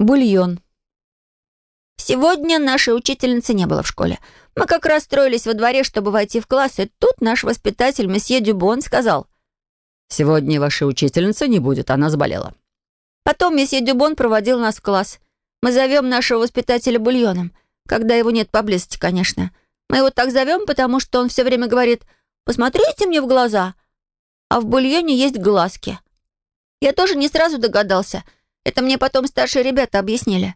Бульон. Сегодня нашей учительницы не было в школе. Мы как раз строились во дворе, чтобы войти в класс, и тут наш воспитатель, месье Дюбон, сказал, «Сегодня вашей учительницы не будет, она заболела». Потом месье Дюбон проводил нас в класс. Мы зовем нашего воспитателя бульоном, когда его нет поблизости, конечно. Мы его так зовем, потому что он все время говорит «посмотрите мне в глаза», а в бульоне есть глазки. Я тоже не сразу догадался. Это мне потом старшие ребята объяснили.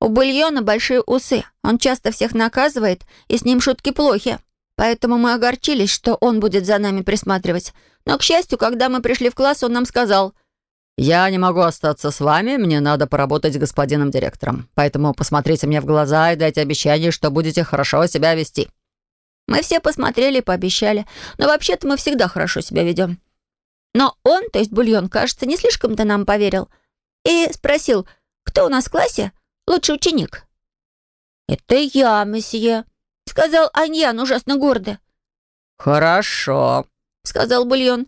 У бульона большие усы. Он часто всех наказывает, и с ним шутки плохи. Поэтому мы огорчились, что он будет за нами присматривать. Но, к счастью, когда мы пришли в класс, он нам сказал, «Я не могу остаться с вами, мне надо поработать с господином директором. Поэтому посмотрите мне в глаза и дайте обещание, что будете хорошо себя вести». Мы все посмотрели и пообещали. Но вообще-то мы всегда хорошо себя ведем. Но он, то есть бульон, кажется, не слишком-то нам поверил. И спросил, кто у нас в классе лучший ученик?» «Это я, месье», — сказал Аньян ужасно гордо. «Хорошо», — сказал Бульон.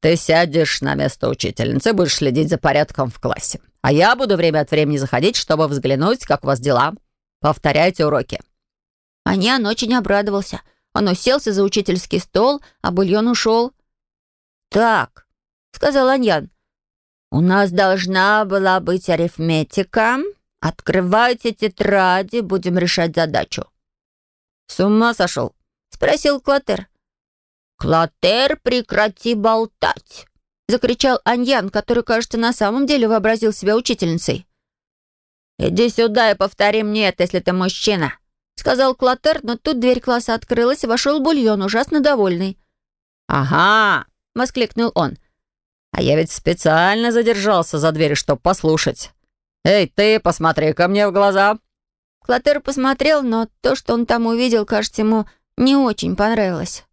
«Ты сядешь на место учительницы, будешь следить за порядком в классе. А я буду время от времени заходить, чтобы взглянуть, как у вас дела. Повторяйте уроки». Аньян очень обрадовался. Он уселся за учительский стол, а Бульон ушел. «Так», — сказал Аньян, — «у нас должна была быть арифметика, «Открывайте тетради, будем решать задачу». «С ума сошел?» — спросил Клотер. «Клотер, прекрати болтать!» — закричал Аньян, который, кажется, на самом деле вообразил себя учительницей. «Иди сюда и повтори мне это, если ты мужчина», — сказал Клотер, но тут дверь класса открылась, и вошел Бульон, ужасно довольный. «Ага!» — воскликнул он. «А я ведь специально задержался за дверью, чтобы послушать. «Эй, ты, посмотри ко мне в глаза!» Клотер посмотрел, но то, что он там увидел, кажется, ему не очень понравилось.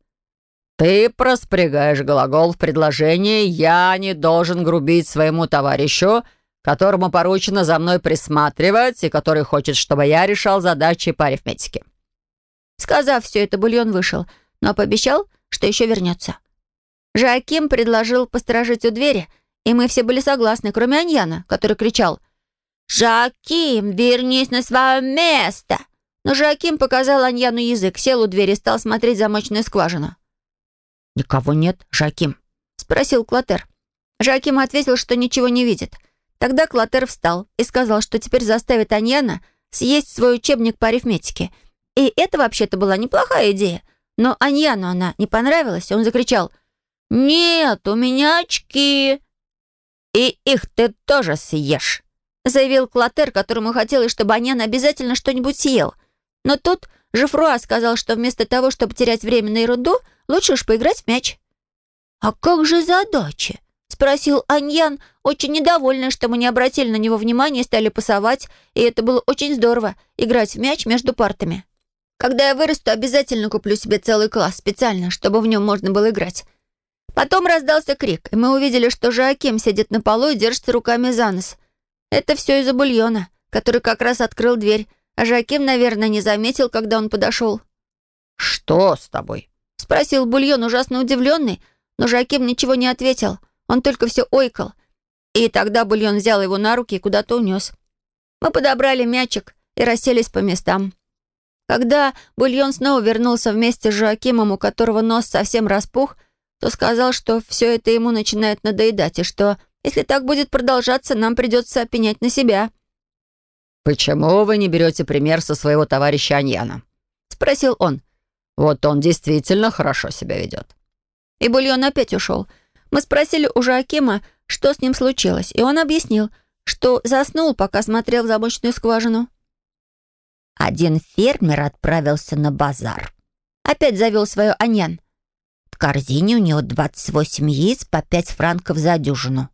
«Ты проспрягаешь глагол в предложении «я не должен грубить своему товарищу», которому поручено за мной присматривать и который хочет, чтобы я решал задачи по арифметике». Сказав все это, Бульон вышел, но пообещал, что еще вернется. Жаким предложил посторожить у двери, и мы все были согласны, кроме Аньяна, который кричал «Жаким, вернись на свое место!» Но Жаким показал Аньяну язык, сел у двери и стал смотреть замочную скважину. «Никого нет, Жаким?» — спросил Клотер. Жаким ответил, что ничего не видит. Тогда Клотер встал и сказал, что теперь заставит Аньяна съесть свой учебник по арифметике. И это вообще-то была неплохая идея. Но Аньяну она не понравилась, он закричал «Нет, у меня очки!» «И их ты тоже съешь!» заявил Клотер, которому хотелось, чтобы Анян обязательно что-нибудь съел. Но тут Жифруа сказал, что вместо того, чтобы терять время на ерунду, лучше уж поиграть в мяч. «А как же задачи?» — спросил Аньян, очень недовольный, что мы не обратили на него внимания и стали пасовать, и это было очень здорово — играть в мяч между партами. Когда я вырасту, обязательно куплю себе целый класс специально, чтобы в нем можно было играть. Потом раздался крик, и мы увидели, что Жоаким сидит на полу и держится руками за нос — это все из-за бульона, который как раз открыл дверь, а Жаким, наверное, не заметил, когда он подошел. «Что с тобой?» — спросил бульон, ужасно удивленный, но Жаким ничего не ответил. Он только все ойкал. И тогда бульон взял его на руки и куда-то унес. Мы подобрали мячик и расселись по местам. Когда бульон снова вернулся вместе с Жоакимом, у которого нос совсем распух, то сказал, что все это ему начинает надоедать, и что если так будет продолжаться, нам придется пенять на себя». «Почему вы не берете пример со своего товарища Аньяна?» — спросил он. «Вот он действительно хорошо себя ведет». И Бульон опять ушел. Мы спросили у Жоакима, что с ним случилось, и он объяснил, что заснул, пока смотрел в замочную скважину. Один фермер отправился на базар. Опять завел свое Аньян. Корзине у него 28 яиц по 5 франков за дюжину.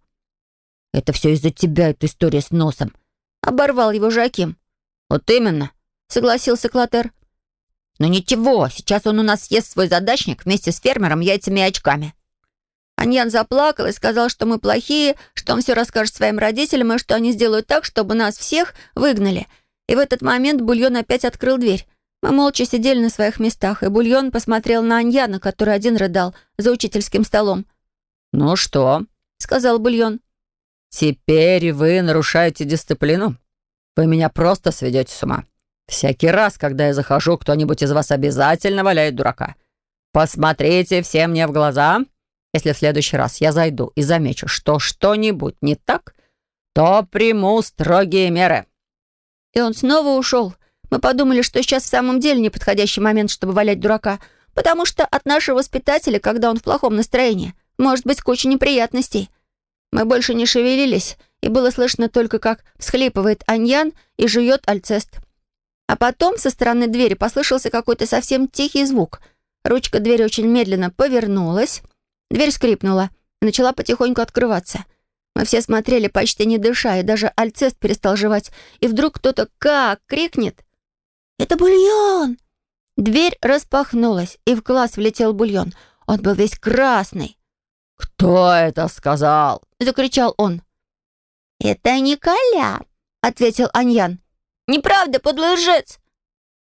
Это все из-за тебя, эта история с носом. Оборвал его Жаким. Вот именно, согласился Клотер. Но ничего, сейчас он у нас съест свой задачник вместе с фермером, яйцами и очками. Аньян заплакал и сказал, что мы плохие, что он все расскажет своим родителям и что они сделают так, чтобы нас всех выгнали. И в этот момент Бульон опять открыл дверь. Мы молча сидели на своих местах, и Бульон посмотрел на Аньяна, который один рыдал за учительским столом. «Ну что?» — сказал Бульон. «Теперь вы нарушаете дисциплину. Вы меня просто сведете с ума. Всякий раз, когда я захожу, кто-нибудь из вас обязательно валяет дурака. Посмотрите все мне в глаза. Если в следующий раз я зайду и замечу, что что-нибудь не так, то приму строгие меры». И он снова ушел. Мы подумали, что сейчас в самом деле неподходящий момент, чтобы валять дурака, потому что от нашего воспитателя, когда он в плохом настроении, может быть куча неприятностей. Мы больше не шевелились, и было слышно только, как всхлипывает Аньян и жует альцест. А потом со стороны двери послышался какой-то совсем тихий звук. Ручка двери очень медленно повернулась, дверь скрипнула и начала потихоньку открываться. Мы все смотрели, почти не дыша, и даже альцест перестал жевать. И вдруг кто-то как крикнет. «Это бульон!» Дверь распахнулась, и в класс влетел бульон. Он был весь красный. «Кто это сказал?» — закричал он. «Это Николя», — ответил Аньян. «Неправда, подлый лжец!»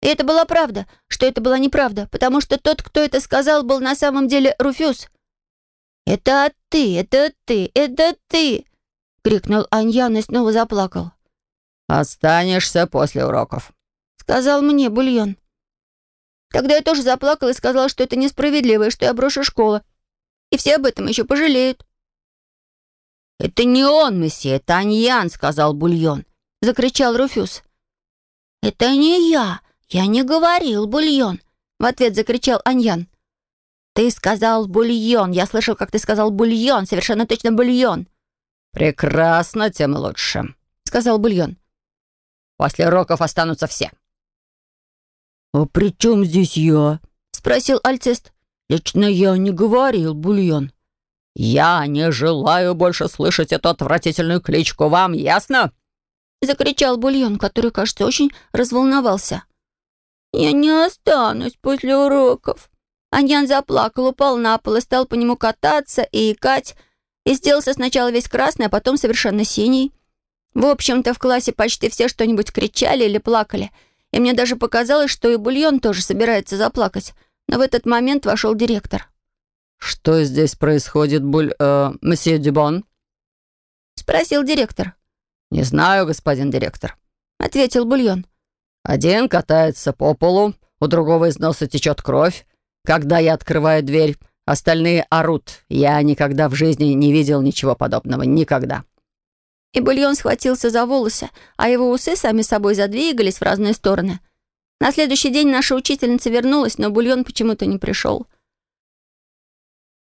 И это была правда, что это была неправда, потому что тот, кто это сказал, был на самом деле Руфюз. «Это ты, это ты, это ты!» — крикнул Аньян и снова заплакал. «Останешься после уроков», — сказал мне Бульон. Тогда я тоже заплакал и сказал, что это несправедливо, и что я брошу школу. И все об этом еще пожалеют. «Это не он, месье, это Аньян», — сказал Бульон. Закричал Руфюз. «Это не я. Я не говорил, Бульон», — в ответ закричал Аньян. «Ты сказал бульон. Я слышал, как ты сказал бульон. Совершенно точно бульон». «Прекрасно, тем лучше», — сказал бульон. «После уроков останутся все». «А при чем здесь я?» — спросил Альцест. «Лично я не говорил, бульон». «Я не желаю больше слышать эту отвратительную кличку. Вам ясно?» Закричал бульон, который, кажется, очень разволновался. «Я не останусь после уроков». Аньян заплакал, упал на пол и стал по нему кататься и икать, и сделался сначала весь красный, а потом совершенно синий. В общем-то, в классе почти все что-нибудь кричали или плакали — и мне даже показалось, что и бульон тоже собирается заплакать. Но в этот момент вошел директор. «Что здесь происходит, буль... Э, месье Дюбон?» Спросил директор. «Не знаю, господин директор», — ответил бульон. «Один катается по полу, у другого из носа течет кровь. Когда я открываю дверь, остальные орут. Я никогда в жизни не видел ничего подобного. Никогда». И бульон схватился за волосы, а его усы сами собой задвигались в разные стороны. На следующий день наша учительница вернулась, но бульон почему-то не пришел.